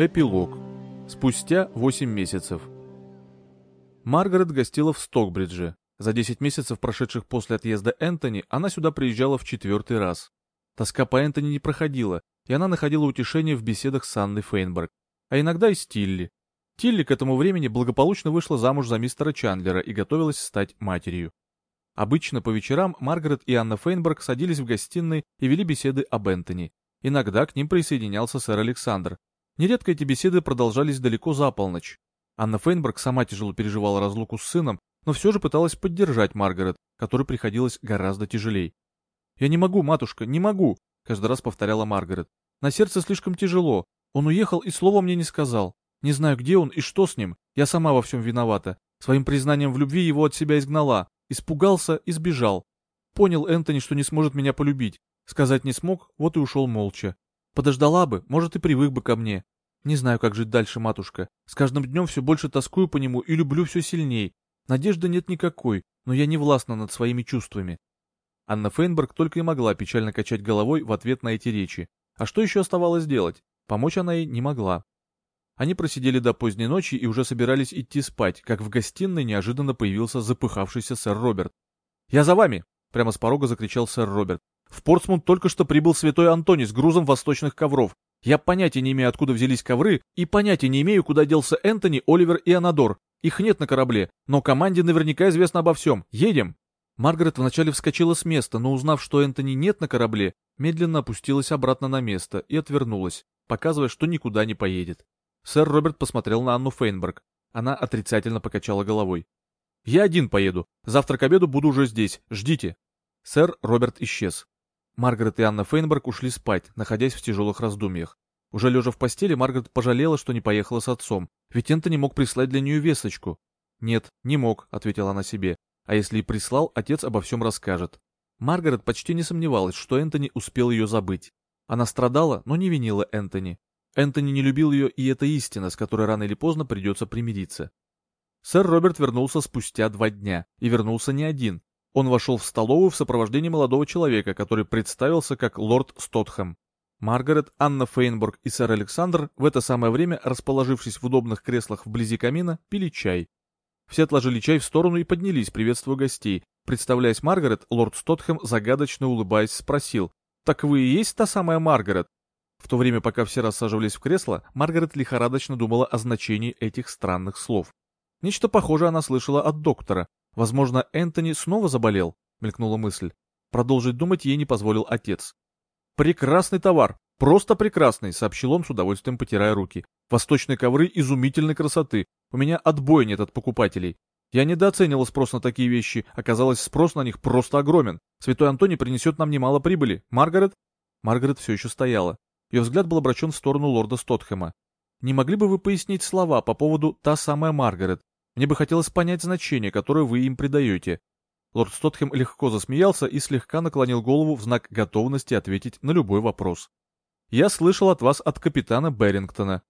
Эпилог. Спустя 8 месяцев. Маргарет гостила в Стокбридже. За 10 месяцев, прошедших после отъезда Энтони, она сюда приезжала в четвертый раз. Тоска по Энтони не проходила, и она находила утешение в беседах с Анной Фейнберг, а иногда и с Тилли. Тилли к этому времени благополучно вышла замуж за мистера Чандлера и готовилась стать матерью. Обычно по вечерам Маргарет и Анна Фейнберг садились в гостиной и вели беседы об Энтони. Иногда к ним присоединялся сэр Александр, Нередко эти беседы продолжались далеко за полночь. Анна Фейнберг сама тяжело переживала разлуку с сыном, но все же пыталась поддержать Маргарет, которой приходилось гораздо тяжелей. «Я не могу, матушка, не могу», — каждый раз повторяла Маргарет. «На сердце слишком тяжело. Он уехал и слова мне не сказал. Не знаю, где он и что с ним. Я сама во всем виновата. Своим признанием в любви его от себя изгнала. Испугался и сбежал. Понял Энтони, что не сможет меня полюбить. Сказать не смог, вот и ушел молча. Подождала бы, может, и привык бы ко мне. Не знаю, как жить дальше, матушка. С каждым днем все больше тоскую по нему и люблю все сильней. Надежды нет никакой, но я не властна над своими чувствами. Анна Фейнберг только и могла печально качать головой в ответ на эти речи. А что еще оставалось делать? Помочь она ей не могла. Они просидели до поздней ночи и уже собирались идти спать, как в гостиной неожиданно появился запыхавшийся сэр Роберт. «Я за вами!» — прямо с порога закричал сэр Роберт. В Портсмут только что прибыл святой Антоний с грузом восточных ковров. Я понятия не имею, откуда взялись ковры, и понятия не имею, куда делся Энтони, Оливер и Анадор. Их нет на корабле, но команде наверняка известно обо всем. Едем!» Маргарет вначале вскочила с места, но узнав, что Энтони нет на корабле, медленно опустилась обратно на место и отвернулась, показывая, что никуда не поедет. Сэр Роберт посмотрел на Анну Фейнберг. Она отрицательно покачала головой. «Я один поеду. Завтра к обеду буду уже здесь. Ждите». Сэр Роберт исчез. Маргарет и Анна Фейнберг ушли спать, находясь в тяжелых раздумьях. Уже лежа в постели, Маргарет пожалела, что не поехала с отцом, ведь Энтони мог прислать для нее весточку. «Нет, не мог», — ответила она себе. «А если и прислал, отец обо всем расскажет». Маргарет почти не сомневалась, что Энтони успел ее забыть. Она страдала, но не винила Энтони. Энтони не любил ее, и это истина, с которой рано или поздно придется примириться. Сэр Роберт вернулся спустя два дня, и вернулся не один. Он вошел в столовую в сопровождении молодого человека, который представился как лорд Стотхэм. Маргарет, Анна Фейнбург и сэр Александр в это самое время, расположившись в удобных креслах вблизи камина, пили чай. Все отложили чай в сторону и поднялись, приветствуя гостей. Представляясь Маргарет, лорд Стотхэм, загадочно улыбаясь, спросил, «Так вы и есть та самая Маргарет?» В то время, пока все рассаживались в кресло, Маргарет лихорадочно думала о значении этих странных слов. Нечто похожее она слышала от доктора, Возможно, Энтони снова заболел, мелькнула мысль. Продолжить думать ей не позволил отец. Прекрасный товар, просто прекрасный, сообщил он с удовольствием потирая руки. Восточные ковры изумительной красоты. У меня отбоя нет от покупателей. Я недооценивал спрос на такие вещи, оказалось, спрос на них просто огромен. Святой Антоний принесет нам немало прибыли. Маргарет? Маргарет все еще стояла. Ее взгляд был обращен в сторону лорда Стотхэма. Не могли бы вы пояснить слова по поводу «та самая Маргарет»? Мне бы хотелось понять значение, которое вы им придаете. Лорд Стотхэм легко засмеялся и слегка наклонил голову в знак готовности ответить на любой вопрос. «Я слышал от вас от капитана Берингтона».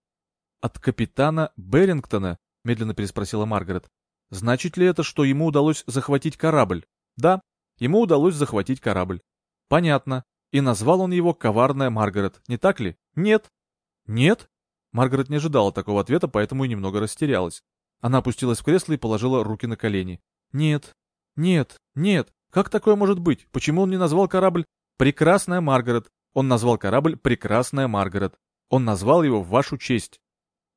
«От капитана Берингтона?» — медленно переспросила Маргарет. «Значит ли это, что ему удалось захватить корабль?» «Да, ему удалось захватить корабль». «Понятно. И назвал он его «Коварная Маргарет», не так ли?» «Нет». «Нет?» Маргарет не ожидала такого ответа, поэтому и немного растерялась. Она опустилась в кресло и положила руки на колени. «Нет, нет, нет, как такое может быть? Почему он не назвал корабль «Прекрасная Маргарет»? Он назвал корабль «Прекрасная Маргарет». Он назвал его в вашу честь».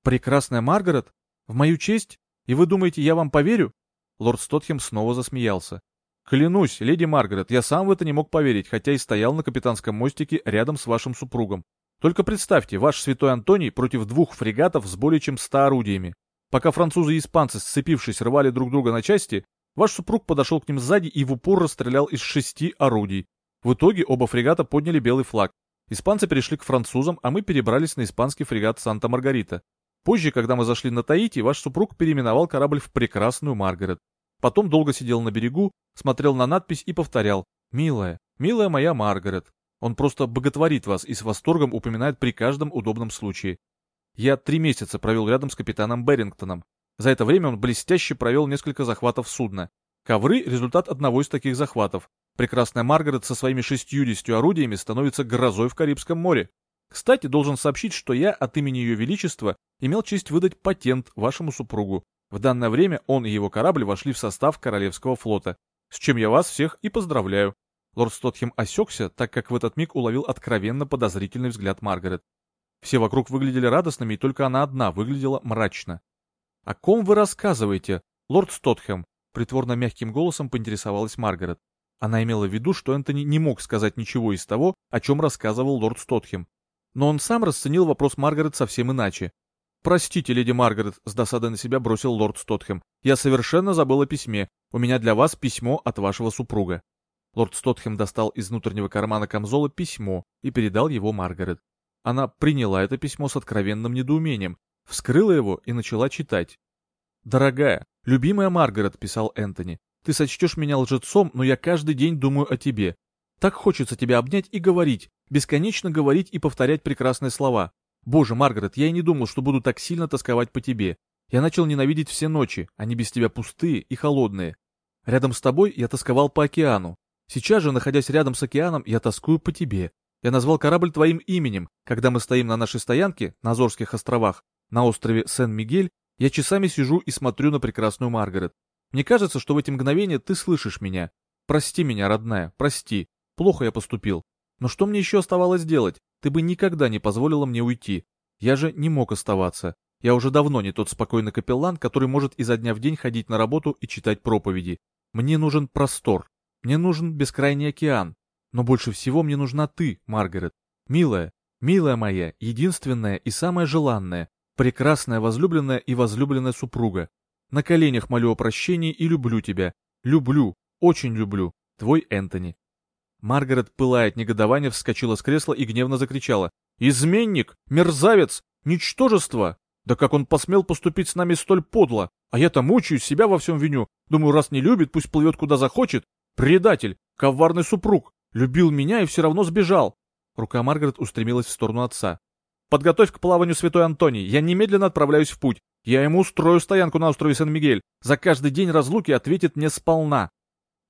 «Прекрасная Маргарет? В мою честь? И вы думаете, я вам поверю?» Лорд Стотхем снова засмеялся. «Клянусь, леди Маргарет, я сам в это не мог поверить, хотя и стоял на капитанском мостике рядом с вашим супругом. Только представьте, ваш святой Антоний против двух фрегатов с более чем ста орудиями. Пока французы и испанцы, сцепившись, рвали друг друга на части, ваш супруг подошел к ним сзади и в упор расстрелял из шести орудий. В итоге оба фрегата подняли белый флаг. Испанцы перешли к французам, а мы перебрались на испанский фрегат Санта-Маргарита. Позже, когда мы зашли на Таити, ваш супруг переименовал корабль в прекрасную Маргарет. Потом долго сидел на берегу, смотрел на надпись и повторял «Милая, милая моя Маргарет». Он просто боготворит вас и с восторгом упоминает при каждом удобном случае. Я три месяца провел рядом с капитаном Берингтоном. За это время он блестяще провел несколько захватов судна. Ковры – результат одного из таких захватов. Прекрасная Маргарет со своими шестьюдесятью орудиями становится грозой в Карибском море. Кстати, должен сообщить, что я от имени Ее Величества имел честь выдать патент вашему супругу. В данное время он и его корабль вошли в состав Королевского флота, с чем я вас всех и поздравляю. Лорд Стотхем осекся, так как в этот миг уловил откровенно подозрительный взгляд Маргарет. Все вокруг выглядели радостными, и только она одна выглядела мрачно. «О ком вы рассказываете, лорд Стотхем?» Притворно мягким голосом поинтересовалась Маргарет. Она имела в виду, что Энтони не мог сказать ничего из того, о чем рассказывал лорд Стотхем. Но он сам расценил вопрос Маргарет совсем иначе. «Простите, леди Маргарет», — с досадой на себя бросил лорд Стотхем. «Я совершенно забыл о письме. У меня для вас письмо от вашего супруга». Лорд Стотхем достал из внутреннего кармана камзола письмо и передал его Маргарет. Она приняла это письмо с откровенным недоумением, вскрыла его и начала читать. «Дорогая, любимая Маргарет», — писал Энтони, — «ты сочтешь меня лжецом, но я каждый день думаю о тебе. Так хочется тебя обнять и говорить, бесконечно говорить и повторять прекрасные слова. Боже, Маргарет, я и не думал, что буду так сильно тосковать по тебе. Я начал ненавидеть все ночи, они без тебя пустые и холодные. Рядом с тобой я тосковал по океану. Сейчас же, находясь рядом с океаном, я тоскую по тебе. Я назвал корабль твоим именем. Когда мы стоим на нашей стоянке на Азорских островах, на острове Сен-Мигель, я часами сижу и смотрю на прекрасную Маргарет. Мне кажется, что в эти мгновения ты слышишь меня. Прости меня, родная, прости. Плохо я поступил. Но что мне еще оставалось делать? Ты бы никогда не позволила мне уйти. Я же не мог оставаться. Я уже давно не тот спокойный капеллан, который может изо дня в день ходить на работу и читать проповеди. Мне нужен простор. Мне нужен бескрайний океан. Но больше всего мне нужна ты, Маргарет. Милая, милая моя, единственная и самая желанная, прекрасная возлюбленная и возлюбленная супруга. На коленях молю о прощении и люблю тебя. Люблю, очень люблю. Твой Энтони. Маргарет, пылая от негодования, вскочила с кресла и гневно закричала. «Изменник! Мерзавец! Ничтожество! Да как он посмел поступить с нами столь подло? А я-то мучаюсь, себя во всем виню. Думаю, раз не любит, пусть плывет куда захочет. Предатель! Коварный супруг! Любил меня и все равно сбежал!» Рука Маргарет устремилась в сторону отца. «Подготовь к плаванию святой Антоний. Я немедленно отправляюсь в путь. Я ему устрою стоянку на острове Сан-Мигель. За каждый день разлуки ответит мне сполна.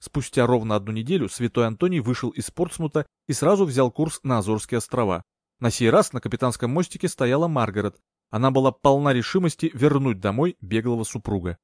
Спустя ровно одну неделю святой Антоний вышел из Портсмута и сразу взял курс на Азорские острова. На сей раз на капитанском мостике стояла Маргарет. Она была полна решимости вернуть домой беглого супруга.